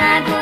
nyanyikan lagu